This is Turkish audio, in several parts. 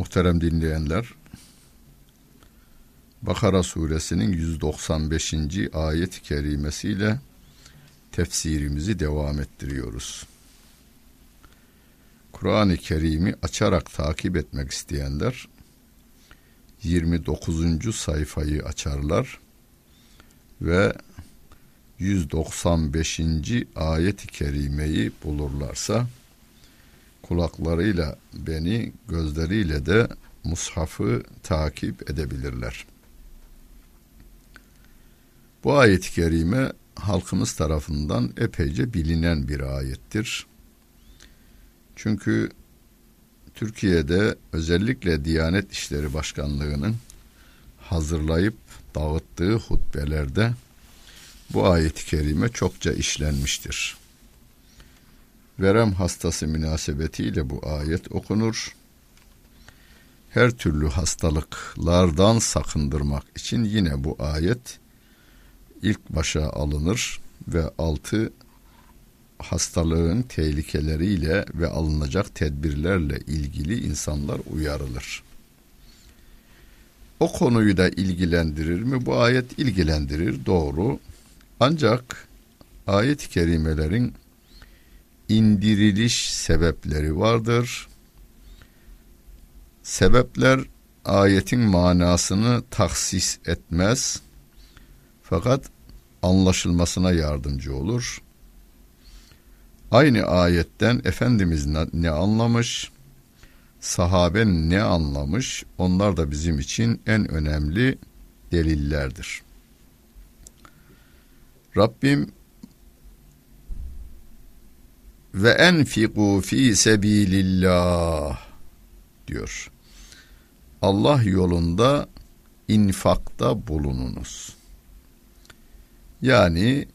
Muhterem dinleyenler, Bakara suresinin 195. ayet-i kerimesiyle tefsirimizi devam ettiriyoruz. Kur'an-ı Kerim'i açarak takip etmek isteyenler 29. sayfayı açarlar ve 195. ayet-i kerimeyi bulurlarsa kulaklarıyla beni, gözleriyle de mushafı takip edebilirler. Bu ayet-i kerime halkımız tarafından epeyce bilinen bir ayettir. Çünkü Türkiye'de özellikle Diyanet İşleri Başkanlığı'nın hazırlayıp dağıttığı hutbelerde bu ayet-i kerime çokça işlenmiştir verem hastası münasebetiyle bu ayet okunur. Her türlü hastalıklardan sakındırmak için yine bu ayet ilk başa alınır ve altı hastalığın tehlikeleriyle ve alınacak tedbirlerle ilgili insanlar uyarılır. O konuyu da ilgilendirir mi? Bu ayet ilgilendirir, doğru. Ancak ayet-i kerimelerin indiriliş sebepleri vardır. Sebepler ayetin manasını taksis etmez fakat anlaşılmasına yardımcı olur. Aynı ayetten Efendimiz ne anlamış, sahabe ne anlamış, onlar da bizim için en önemli delillerdir. Rabbim ve enfiku fi sebilillah diyor. Allah yolunda infakta bulununuz. Yani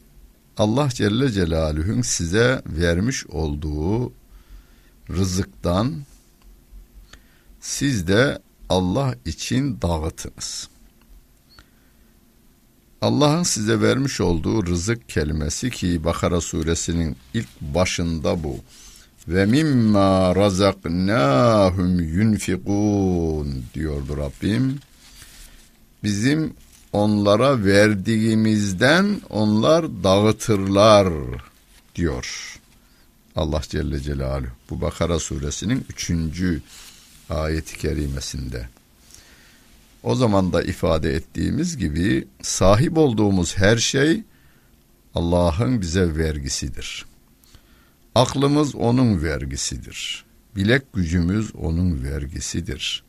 Allah Celle Celaluhu'nun size vermiş olduğu rızıktan siz de Allah için dağıtınız. Allah'ın size vermiş olduğu rızık kelimesi ki Bakara suresinin ilk başında bu. Ve mimma razaknahum yunfikun diyordu Rabbim. Bizim onlara verdiğimizden onlar dağıtırlar diyor. Allah Celle Celaluhu. Bu Bakara suresinin üçüncü ayeti kerimesinde. O zaman da ifade ettiğimiz gibi sahip olduğumuz her şey Allah'ın bize vergisidir. Aklımız onun vergisidir. Bilek gücümüz onun vergisidir.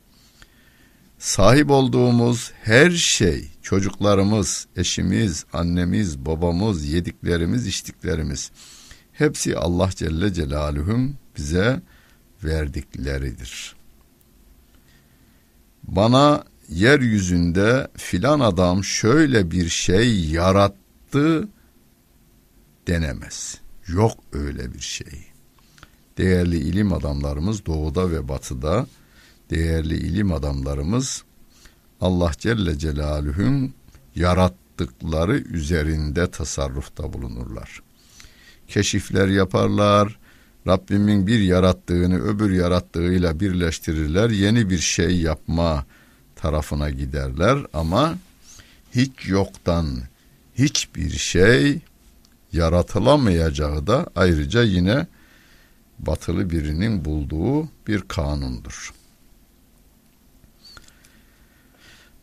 Sahip olduğumuz her şey, çocuklarımız, eşimiz, annemiz, babamız, yediklerimiz, içtiklerimiz hepsi Allah Celle Celaluhu'nun bize verdikleridir. Bana yeryüzünde filan adam şöyle bir şey yarattı denemez. Yok öyle bir şey. Değerli ilim adamlarımız doğuda ve batıda değerli ilim adamlarımız Allah Celle Celaluhu'nun yarattıkları üzerinde tasarrufta bulunurlar. Keşifler yaparlar, Rabbimin bir yarattığını öbür yarattığıyla birleştirirler, yeni bir şey yapma tarafına giderler ama hiç yoktan hiçbir şey yaratılamayacağı da ayrıca yine batılı birinin bulduğu bir kanundur.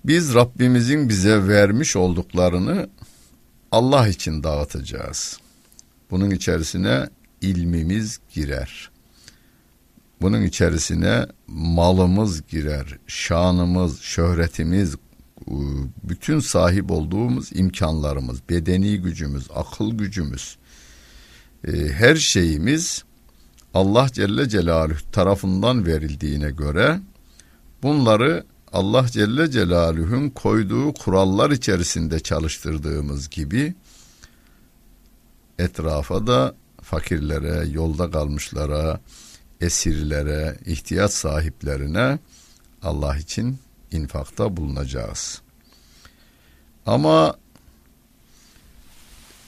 Biz Rabbimizin bize vermiş olduklarını Allah için dağıtacağız. Bunun içerisine ilmimiz girer. Bunun içerisine malımız girer, şanımız, şöhretimiz, bütün sahip olduğumuz imkanlarımız, bedeni gücümüz, akıl gücümüz, e, her şeyimiz Allah Celle Celaluhu tarafından verildiğine göre bunları Allah Celle Celaluhu'nun koyduğu kurallar içerisinde çalıştırdığımız gibi etrafa da fakirlere, yolda kalmışlara, esirlere, ihtiyaç sahiplerine Allah için infakta bulunacağız. Ama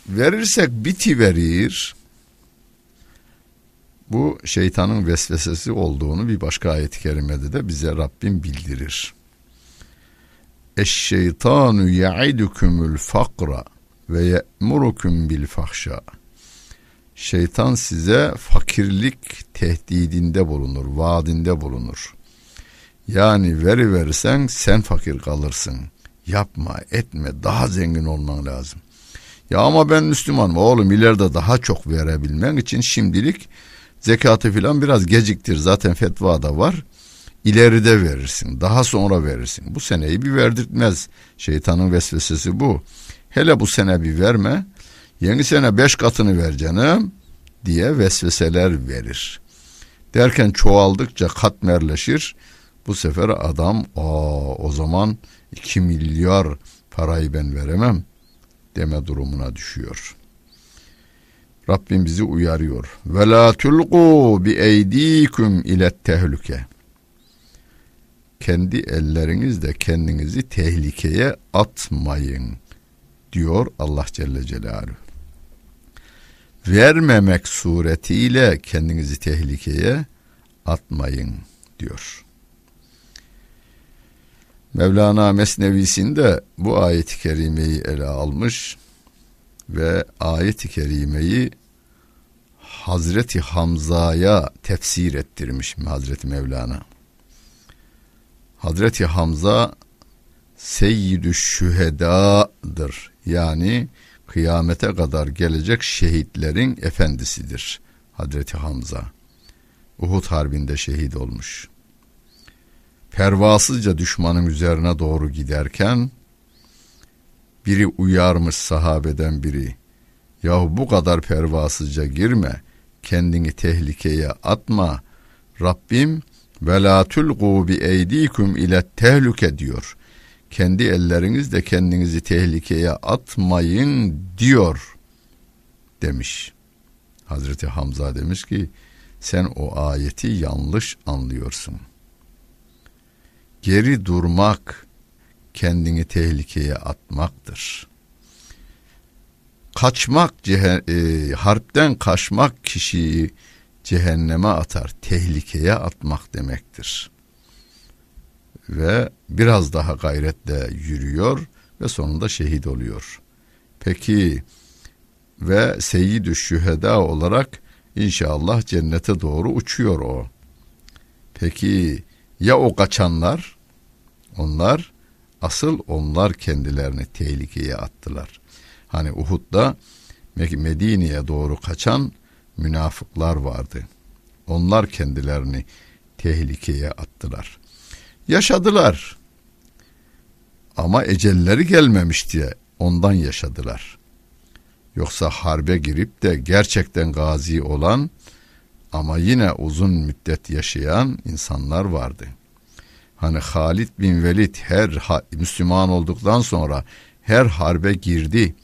verirsek biti verir. Bu şeytanın vesvesesi olduğunu bir başka ayet-i kerimede de bize Rabbim bildirir. Eşşeytanu ya'idukumul fakra ve ye'murukum bil fahşa. Şeytan size fakirlik tehdidinde bulunur, vaadinde bulunur. Yani veri verirsen sen fakir kalırsın. Yapma, etme, daha zengin olman lazım. Ya ama ben Müslümanım oğlum ileride daha çok verebilmen için şimdilik zekatı filan biraz geciktir. Zaten fetva da var. İleride verirsin, daha sonra verirsin. Bu seneyi bir verdirtmez. Şeytanın vesvesesi bu. Hele bu sene bir verme. Yeni sene beş katını ver canım diye vesveseler verir. Derken çoğaldıkça katmerleşir. Bu sefer adam aa o zaman iki milyar parayı ben veremem deme durumuna düşüyor. Rabbim bizi uyarıyor. Ve la tulqu bi eydikum ile tehlike. Kendi ellerinizle kendinizi tehlikeye atmayın diyor Allah Celle Celaluhu. Vermemek suretiyle kendinizi tehlikeye atmayın diyor. Mevlana Mesnevisinde bu ayet-i kerimeyi ele almış ve ayet-i kerimeyi Hazreti Hamza'ya tefsir ettirmiş Hazreti Mevlana. Hazreti Hamza seyyidü şühedâdır. Yani kıyamete kadar gelecek şehitlerin efendisidir. Hazreti Hamza. Uhud Harbi'nde şehit olmuş pervasızca düşmanın üzerine doğru giderken biri uyarmış sahabeden biri. Yahu bu kadar pervasızca girme, kendini tehlikeye atma. Rabbim ve la tulqu bi eydikum ile tehlike diyor. Kendi ellerinizle kendinizi tehlikeye atmayın diyor demiş. Hazreti Hamza demiş ki sen o ayeti yanlış anlıyorsun.'' Geri durmak kendini tehlikeye atmaktır. Kaçmak, e, harpten kaçmak kişiyi cehenneme atar, tehlikeye atmak demektir. Ve biraz daha gayretle yürüyor ve sonunda şehit oluyor. Peki ve seyyid şüheda olarak inşallah cennete doğru uçuyor o. Peki ya o kaçanlar? Onlar asıl onlar kendilerini tehlikeye attılar. Hani Uhud'da Medine'ye doğru kaçan münafıklar vardı. Onlar kendilerini tehlikeye attılar. Yaşadılar. Ama ecelleri gelmemiş diye ondan yaşadılar. Yoksa harbe girip de gerçekten gazi olan ama yine uzun müddet yaşayan insanlar vardı.'' Hani Halid bin Velid her Müslüman olduktan sonra her harbe girdi.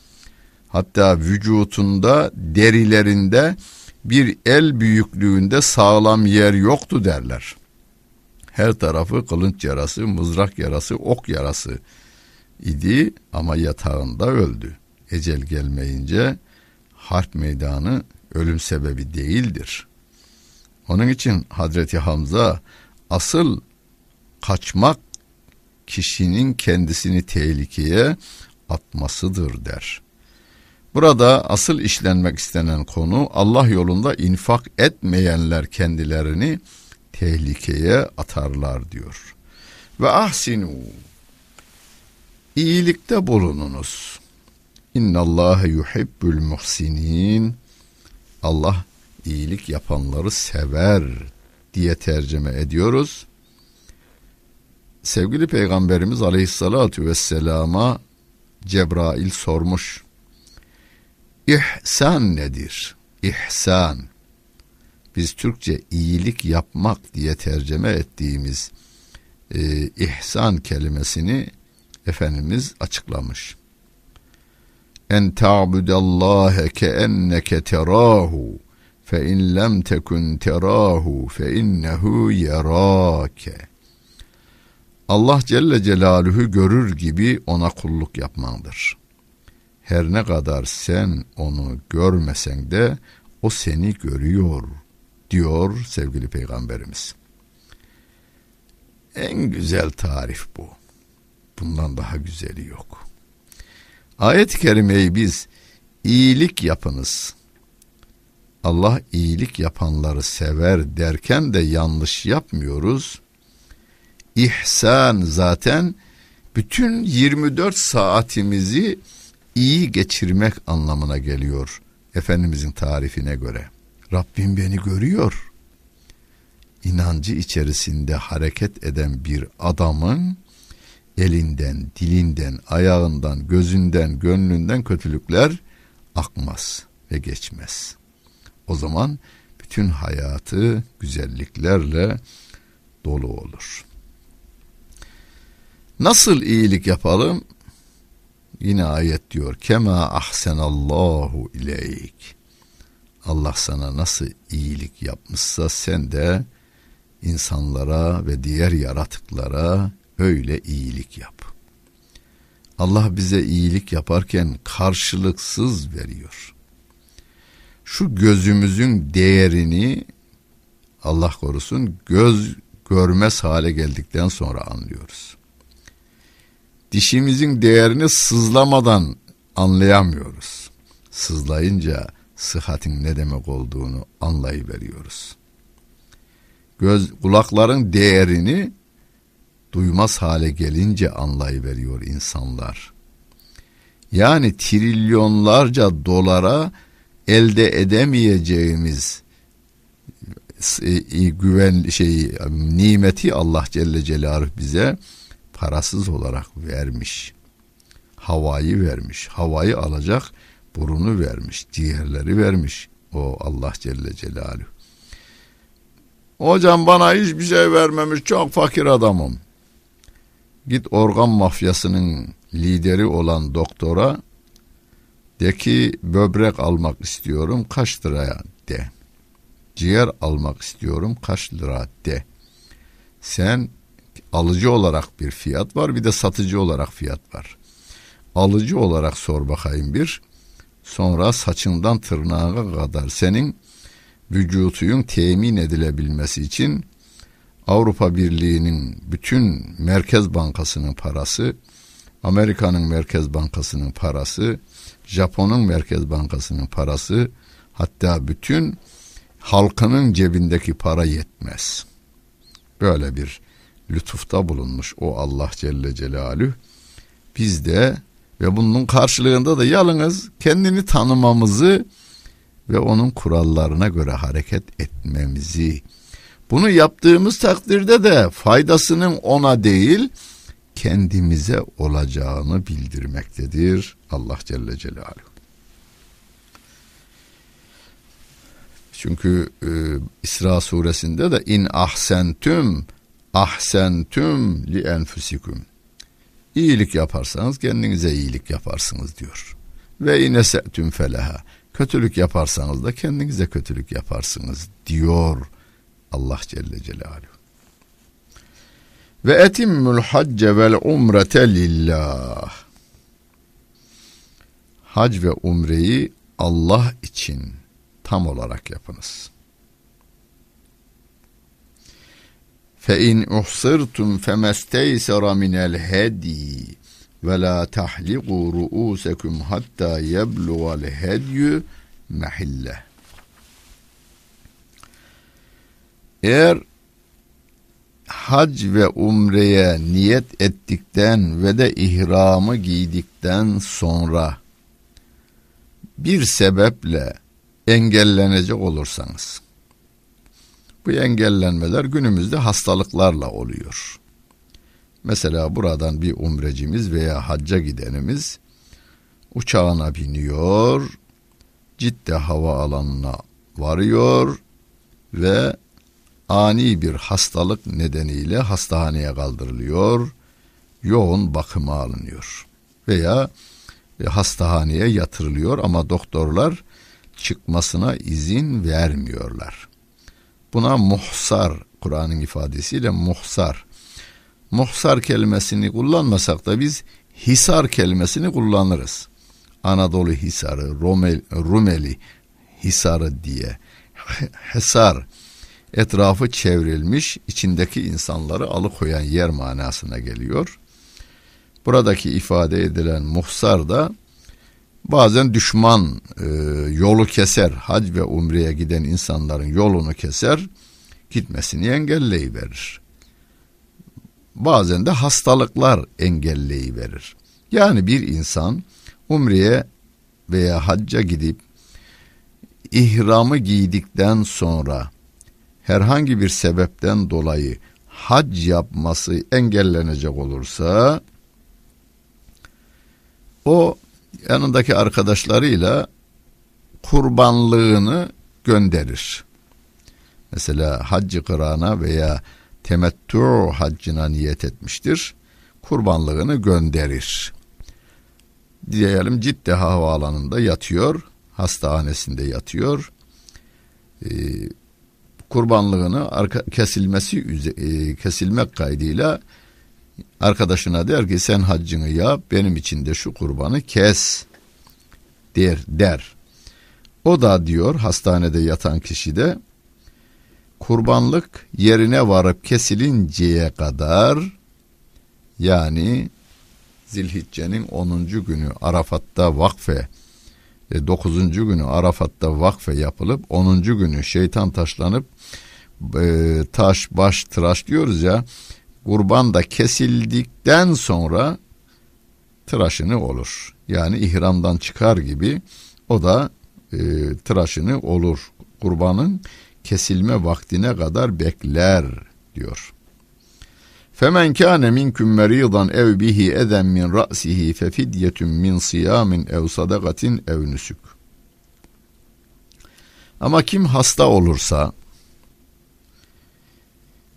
Hatta vücutunda derilerinde bir el büyüklüğünde sağlam yer yoktu derler. Her tarafı kılınç yarası, mızrak yarası, ok yarası idi ama yatağında öldü. Ecel gelmeyince harp meydanı ölüm sebebi değildir. Onun için Hazreti Hamza asıl kaçmak kişinin kendisini tehlikeye atmasıdır der. Burada asıl işlenmek istenen konu Allah yolunda infak etmeyenler kendilerini tehlikeye atarlar diyor. Ve ahsinu iyilikte bulununuz. İnnallâhe yuhibbül muhsinin. Allah iyilik yapanları sever diye tercüme ediyoruz sevgili peygamberimiz aleyhissalatu vesselama Cebrail sormuş. İhsan nedir? İhsan. Biz Türkçe iyilik yapmak diye tercüme ettiğimiz e, ihsan kelimesini Efendimiz açıklamış. En ta'budallâhe ke enneke terâhu fe in lem tekun terahu fe innehu yerake. Allah Celle Celaluhu görür gibi ona kulluk yapmandır. Her ne kadar sen onu görmesen de o seni görüyor diyor sevgili peygamberimiz. En güzel tarif bu. Bundan daha güzeli yok. Ayet-i kerimeyi biz iyilik yapınız. Allah iyilik yapanları sever derken de yanlış yapmıyoruz. İhsan zaten bütün 24 saatimizi iyi geçirmek anlamına geliyor Efendimizin tarifine göre. Rabbim beni görüyor. İnancı içerisinde hareket eden bir adamın elinden, dilinden, ayağından, gözünden, gönlünden kötülükler akmaz ve geçmez. O zaman bütün hayatı güzelliklerle dolu olur. Nasıl iyilik yapalım? Yine ayet diyor. Kema ahsenallahu ileyk. Allah sana nasıl iyilik yapmışsa sen de insanlara ve diğer yaratıklara öyle iyilik yap. Allah bize iyilik yaparken karşılıksız veriyor. Şu gözümüzün değerini Allah korusun göz görmez hale geldikten sonra anlıyoruz. Dişimizin değerini sızlamadan anlayamıyoruz. Sızlayınca sıhhatin ne demek olduğunu anlayıveriyoruz. Göz, kulakların değerini duymaz hale gelince anlayıveriyor insanlar. Yani trilyonlarca dolara elde edemeyeceğimiz e, güven şey nimeti Allah Celle Celaluhu bize parasız olarak vermiş. Havayı vermiş. Havayı alacak burunu vermiş. Ciğerleri vermiş. O Allah Celle Celaluhu. Hocam bana hiçbir şey vermemiş. Çok fakir adamım. Git organ mafyasının lideri olan doktora de ki böbrek almak istiyorum kaç liraya de. Ciğer almak istiyorum kaç lira de. Sen alıcı olarak bir fiyat var bir de satıcı olarak fiyat var. Alıcı olarak sor bakayım bir. Sonra saçından tırnağına kadar senin vücutuyun temin edilebilmesi için Avrupa Birliği'nin bütün Merkez Bankası'nın parası, Amerika'nın Merkez Bankası'nın parası, Japon'un Merkez Bankası'nın parası, hatta bütün halkının cebindeki para yetmez. Böyle bir lütufta bulunmuş o Allah Celle Celaluhu. Biz de ve bunun karşılığında da yalnız kendini tanımamızı ve onun kurallarına göre hareket etmemizi bunu yaptığımız takdirde de faydasının ona değil kendimize olacağını bildirmektedir Allah Celle Celaluhu. Çünkü e, İsra suresinde de in ahsentüm ahsentüm li enfusikum. İyilik yaparsanız kendinize iyilik yaparsınız diyor. Ve inesetüm feleha. Kötülük yaparsanız da kendinize kötülük yaparsınız diyor Allah Celle Celaluhu. Ve etimmül hacce vel umrete lillah. Hac ve umreyi Allah için tam olarak yapınız. Fe in uhsirtum femesteysera minel hedi ve la tahliqu ru'usekum hatta yebluğal hedyü mehille. Eğer hac ve umreye niyet ettikten ve de ihramı giydikten sonra bir sebeple engellenecek olursanız bu engellenmeler günümüzde hastalıklarla oluyor. Mesela buradan bir umrecimiz veya hacca gidenimiz uçağına biniyor, Cidde hava alanına varıyor ve ani bir hastalık nedeniyle hastaneye kaldırılıyor, yoğun bakıma alınıyor veya e, hastahaneye yatırılıyor ama doktorlar çıkmasına izin vermiyorlar. Buna muhsar Kur'an'ın ifadesiyle muhsar. Muhsar kelimesini kullanmasak da biz hisar kelimesini kullanırız. Anadolu Hisarı, Rumeli, Rumeli Hisarı diye. Hisar etrafı çevrilmiş, içindeki insanları alıkoyan yer manasına geliyor. Buradaki ifade edilen muhsar da bazen düşman e, yolu keser. Hac ve umreye giden insanların yolunu keser, gitmesini engelleyiverir. Bazen de hastalıklar engelleyiverir. Yani bir insan umreye veya hacca gidip ihramı giydikten sonra herhangi bir sebepten dolayı hac yapması engellenecek olursa o yanındaki arkadaşlarıyla kurbanlığını gönderir. Mesela haccı kırana veya temettü haccına niyet etmiştir. Kurbanlığını gönderir. Diyelim Cidde havaalanında yatıyor, hastahanesinde yatıyor. Ee, kurbanlığını arka, kesilmesi e, kesilmek kaydıyla arkadaşına der ki sen haccını yap benim için de şu kurbanı kes der der. O da diyor hastanede yatan kişi de kurbanlık yerine varıp kesilinceye kadar yani Zilhicce'nin 10. günü Arafat'ta vakfe 9. E, günü Arafat'ta vakfe yapılıp 10. günü şeytan taşlanıp e, taş baş tıraş diyoruz ya kurban da kesildikten sonra tıraşını olur. Yani ihramdan çıkar gibi o da e, tıraşını olur. Kurbanın kesilme vaktine kadar bekler diyor. Femen kâne minkum meridan ev bihi eden min ra'sihi fe fidyetun min siyamin ev sadakatin ev nusuk. Ama kim hasta olursa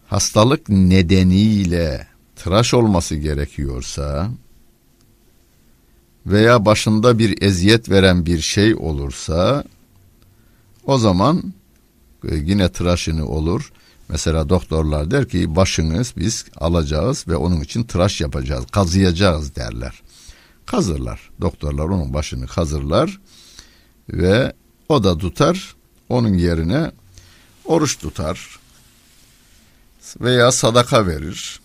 hastalık nedeniyle tıraş olması gerekiyorsa veya başında bir eziyet veren bir şey olursa o zaman e, yine tıraşını olur. Mesela doktorlar der ki başınız biz alacağız ve onun için tıraş yapacağız, kazıyacağız derler. Kazırlar. Doktorlar onun başını kazırlar ve o da tutar. Onun yerine oruç tutar veya sadaka verir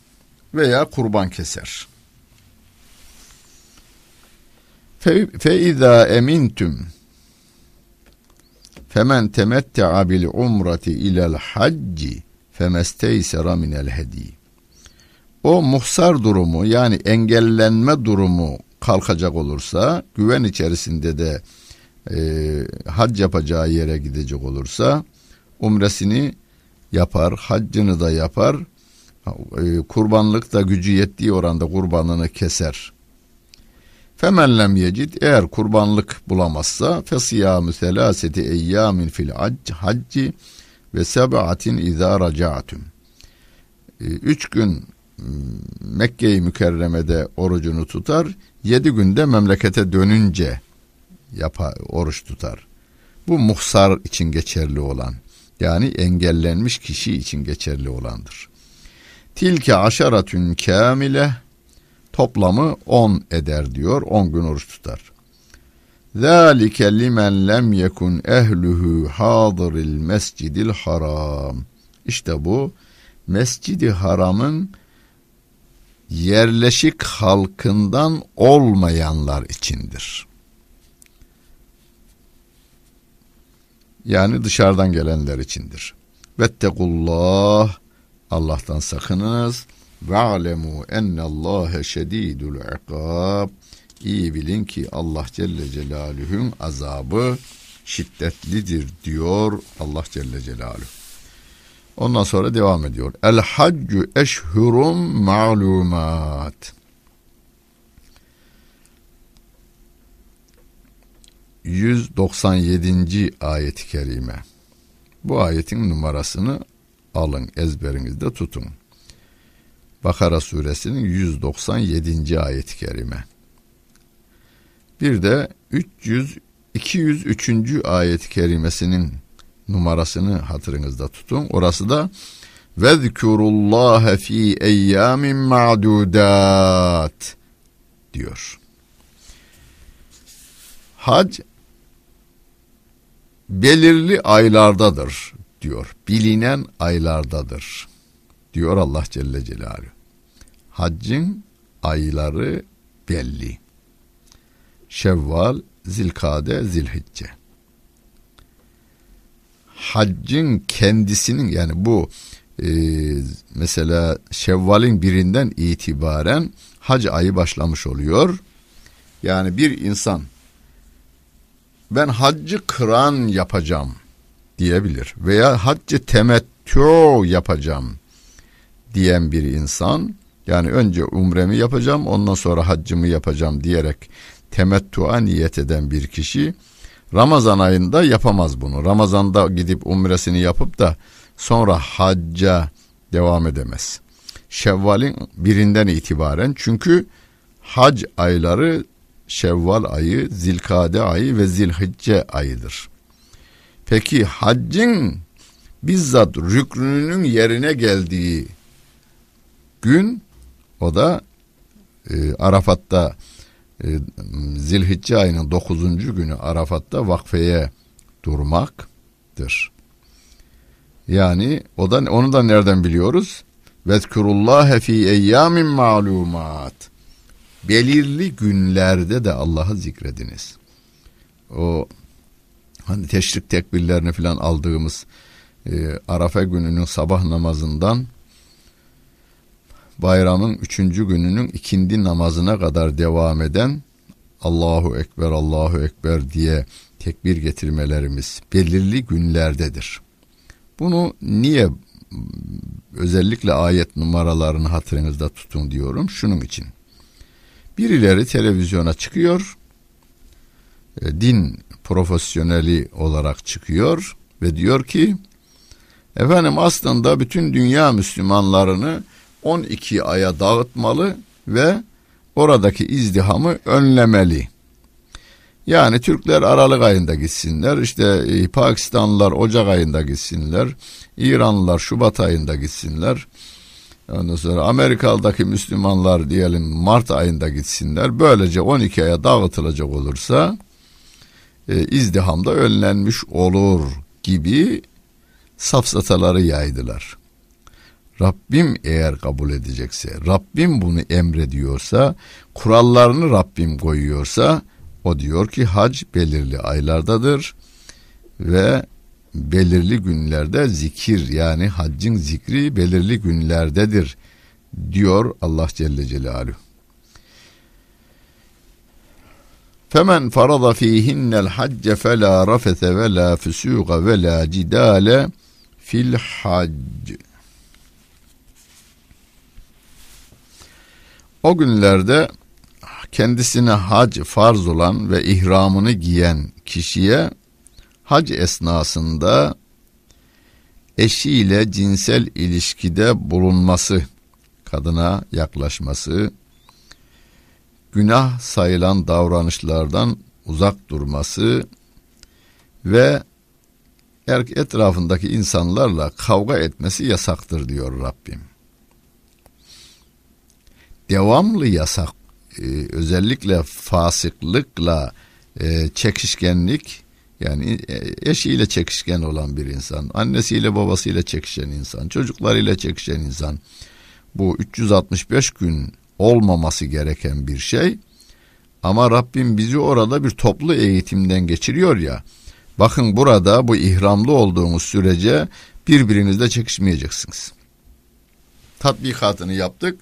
veya kurban keser. Fe izâ emintüm femen temette'a bil umrati ilel hacci femesteysera minel hedi. O muhsar durumu yani engellenme durumu kalkacak olursa güven içerisinde de e, hac yapacağı yere gidecek olursa umresini yapar, haccını da yapar, e, kurbanlık da gücü yettiği oranda kurbanını keser. Femen lem yecid eğer kurbanlık bulamazsa fesiyamü selaseti eyyamin fil hacci ve seb'atin izâ raca'tum. Ee, üç gün Mekke-i Mükerreme'de orucunu tutar, yedi günde memlekete dönünce yapar, oruç tutar. Bu muhsar için geçerli olan, yani engellenmiş kişi için geçerli olandır. Tilke aşaratün kamile toplamı on eder diyor, on gün oruç tutar. Zalike limen lem yekun ehluhu hadiril mescidil haram. İşte bu mescidi haramın yerleşik halkından olmayanlar içindir. Yani dışarıdan gelenler içindir. Vettekullah Allah'tan sakınınız. Ve alemu ennallâhe şedîdul ikab İyi bilin ki Allah Celle Celaluhu'nun azabı şiddetlidir diyor Allah Celle Celaluhu. Ondan sonra devam ediyor. El haccu eşhurum ma'lumat. ...197. ayet-i kerime. Bu ayetin numarasını alın ezberinizde tutun. Bakara suresinin 197. ayet-i kerime. Bir de 300 203. ayet-i kerimesinin numarasını hatırınızda tutun. Orası da vezkurullaha fi eyyamin ma'dudat diyor. Hac belirli aylardadır diyor. Bilinen aylardadır diyor Allah Celle Celaluhu. Haccın ayları belli. Şevval, Zilkade, Zilhicce. Haccın kendisinin yani bu e, mesela Şevval'in birinden itibaren hac ayı başlamış oluyor. Yani bir insan ben haccı kıran yapacağım diyebilir veya haccı temettü yapacağım diyen bir insan yani önce umremi yapacağım ondan sonra haccımı yapacağım diyerek temettua niyet eden bir kişi Ramazan ayında yapamaz bunu. Ramazanda gidip umresini yapıp da sonra hacca devam edemez. Şevval'in birinden itibaren çünkü hac ayları Şevval ayı, Zilkade ayı ve Zilhicce ayıdır. Peki haccın bizzat rüknünün yerine geldiği gün o da e, Arafat'ta e, Zilhicce ayının 9. günü Arafat'ta vakfeye durmaktır. Yani o da onu da nereden biliyoruz? Vezkurullahe fi eyyamin malumat. Belirli günlerde de Allah'ı zikrediniz. O hani teşrik tekbirlerini falan aldığımız e, Arafa gününün sabah namazından bayramın üçüncü gününün ikindi namazına kadar devam eden Allahu Ekber, Allahu Ekber diye tekbir getirmelerimiz belirli günlerdedir. Bunu niye özellikle ayet numaralarını hatırınızda tutun diyorum şunun için. Birileri televizyona çıkıyor, e, din profesyoneli olarak çıkıyor ve diyor ki efendim aslında bütün dünya Müslümanlarını 12 aya dağıtmalı ve oradaki izdihamı önlemeli. Yani Türkler Aralık ayında gitsinler, işte e, Pakistanlılar Ocak ayında gitsinler, İranlılar Şubat ayında gitsinler. Ondan sonra Amerika'daki Müslümanlar diyelim Mart ayında gitsinler. Böylece 12 aya dağıtılacak olursa e, izdihamda önlenmiş olur gibi safsataları yaydılar. Rabbim eğer kabul edecekse, Rabbim bunu emrediyorsa, kurallarını Rabbim koyuyorsa, o diyor ki hac belirli aylardadır ve belirli günlerde zikir yani haccın zikri belirli günlerdedir diyor Allah Celle Celaluhu. Femen farada fihinnel hacce fela rafete ve la füsuga ve la cidale fil hac. O günlerde kendisine hac farz olan ve ihramını giyen kişiye hac esnasında eşiyle cinsel ilişkide bulunması, kadına yaklaşması, günah sayılan davranışlardan uzak durması ve etrafındaki insanlarla kavga etmesi yasaktır diyor Rabbim. Devamlı yasak, e, özellikle fasıklıkla e, çekişkenlik yani e, eşiyle çekişken olan bir insan, annesiyle babasıyla çekişen insan, çocuklarıyla çekişen insan. Bu 365 gün olmaması gereken bir şey. Ama Rabbim bizi orada bir toplu eğitimden geçiriyor ya. Bakın burada bu ihramlı olduğumuz sürece birbirinizle çekişmeyeceksiniz. Tatbikatını yaptık.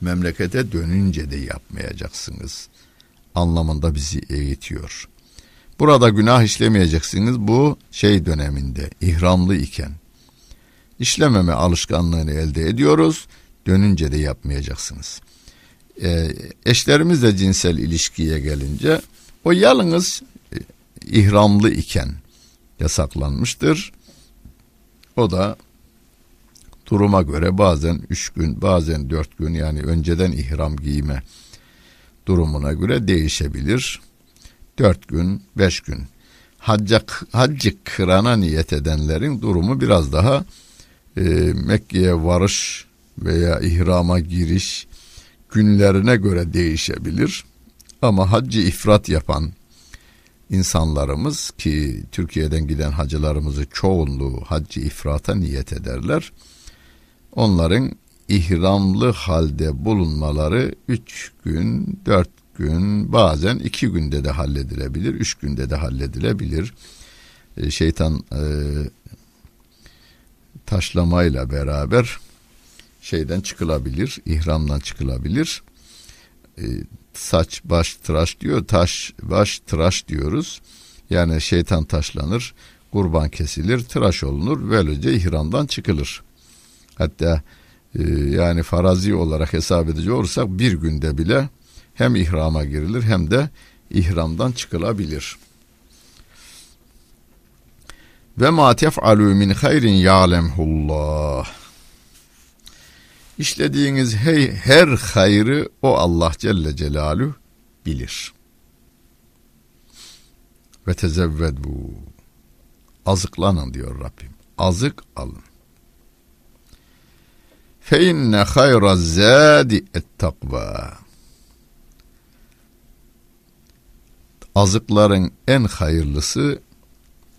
Memlekete dönünce de yapmayacaksınız. Anlamında bizi eğitiyor. Burada günah işlemeyeceksiniz bu şey döneminde ihramlı iken. İşlememe alışkanlığını elde ediyoruz. Dönünce de yapmayacaksınız. E, eşlerimizle cinsel ilişkiye gelince o yalnız e, ihramlı iken yasaklanmıştır. O da duruma göre bazen üç gün bazen dört gün yani önceden ihram giyme durumuna göre değişebilir. Dört gün, beş gün. Hacca, haccı kırana niyet edenlerin durumu biraz daha e, Mekke'ye varış veya ihrama giriş günlerine göre değişebilir. Ama haccı ifrat yapan insanlarımız ki Türkiye'den giden hacılarımızı çoğunluğu haccı ifrata niyet ederler. Onların ihramlı halde bulunmaları üç gün, dört gün, bazen iki günde de halledilebilir, üç günde de halledilebilir. E, şeytan e, taşlamayla beraber şeyden çıkılabilir, ihramdan çıkılabilir. E, saç baş tıraş diyor, taş baş tıraş diyoruz. Yani şeytan taşlanır, kurban kesilir, tıraş olunur, böylece ihramdan çıkılır. Hatta e, yani farazi olarak hesap edecek olursak bir günde bile hem ihrama girilir hem de ihramdan çıkılabilir. Ve ma tef'alu min hayrin ya'lemhullah. İşlediğiniz hey, her hayrı o Allah Celle Celaluhu bilir. Ve tezevvedu. Azıklanın diyor Rabbim. Azık alın. Fe inne hayra zadi et takva. Azıkların en hayırlısı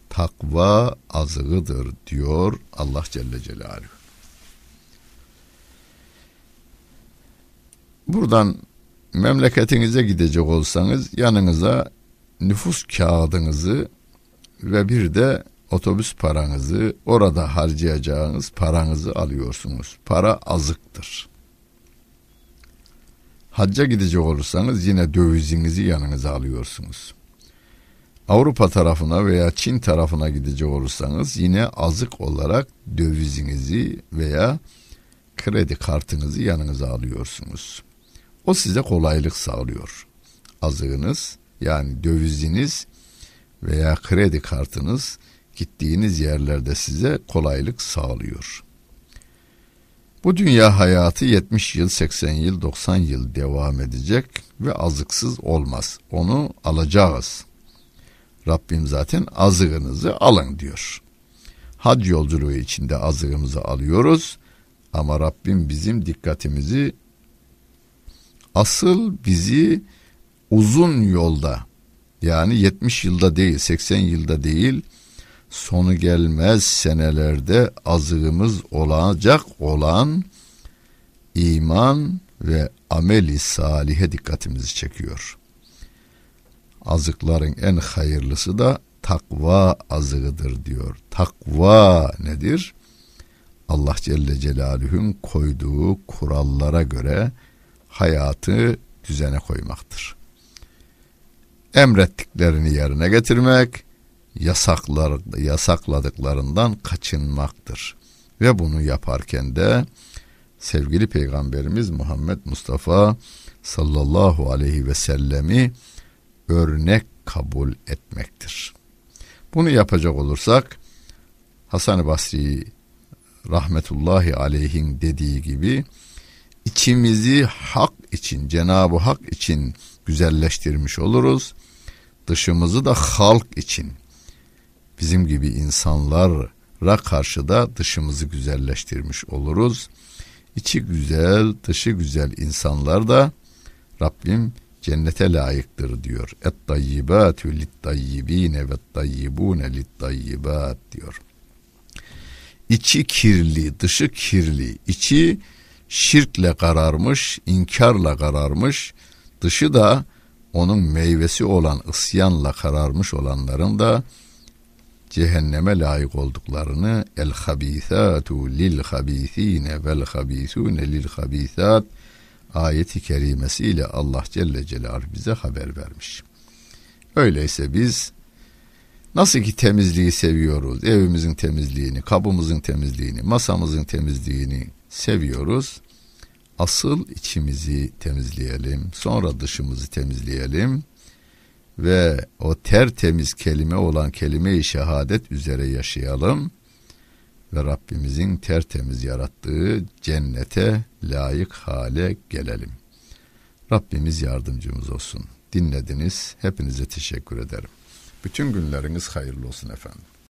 takva azığıdır diyor Allah Celle Celaluhu. Buradan memleketinize gidecek olsanız yanınıza nüfus kağıdınızı ve bir de otobüs paranızı orada harcayacağınız paranızı alıyorsunuz. Para azıktır. Hacca gidecek olursanız yine dövizinizi yanınıza alıyorsunuz. Avrupa tarafına veya Çin tarafına gidecek olursanız yine azık olarak dövizinizi veya kredi kartınızı yanınıza alıyorsunuz. O size kolaylık sağlıyor. Azığınız yani döviziniz veya kredi kartınız gittiğiniz yerlerde size kolaylık sağlıyor. Bu dünya hayatı 70 yıl, 80 yıl, 90 yıl devam edecek ve azıksız olmaz. Onu alacağız. Rabbim zaten azığınızı alın diyor. Hac yolculuğu içinde azığımızı alıyoruz ama Rabbim bizim dikkatimizi asıl bizi uzun yolda yani 70 yılda değil 80 yılda değil sonu gelmez senelerde azığımız olacak olan iman ve ameli salihe dikkatimizi çekiyor. Azıkların en hayırlısı da takva azığıdır diyor. Takva nedir? Allah Celle Celaluhu'nun koyduğu kurallara göre hayatı düzene koymaktır. Emrettiklerini yerine getirmek, yasaklar, yasakladıklarından kaçınmaktır. Ve bunu yaparken de sevgili Peygamberimiz Muhammed Mustafa sallallahu aleyhi ve sellemi örnek kabul etmektir. Bunu yapacak olursak Hasan-ı Basri rahmetullahi aleyhin dediği gibi içimizi hak için, Cenab-ı Hak için güzelleştirmiş oluruz. Dışımızı da halk için, bizim gibi insanlara karşı da dışımızı güzelleştirmiş oluruz. İçi güzel, dışı güzel insanlar da Rabbim cennete layıktır diyor. Et tayyibatü lit tayyibine ve tayyibune lit tayyibat diyor. İçi kirli, dışı kirli, içi şirkle kararmış, inkarla kararmış, dışı da onun meyvesi olan ısyanla kararmış olanların da cehenneme layık olduklarını el habisatu lil habisine vel habisune lil habisat ayeti kerimesiyle Allah Celle Celaluhu bize haber vermiş. Öyleyse biz nasıl ki temizliği seviyoruz, evimizin temizliğini, kabımızın temizliğini, masamızın temizliğini seviyoruz. Asıl içimizi temizleyelim, sonra dışımızı temizleyelim ve o tertemiz kelime olan kelime-i şehadet üzere yaşayalım ve Rabbimizin tertemiz yarattığı cennete layık hale gelelim. Rabbimiz yardımcımız olsun. Dinlediniz. Hepinize teşekkür ederim. Bütün günleriniz hayırlı olsun efendim.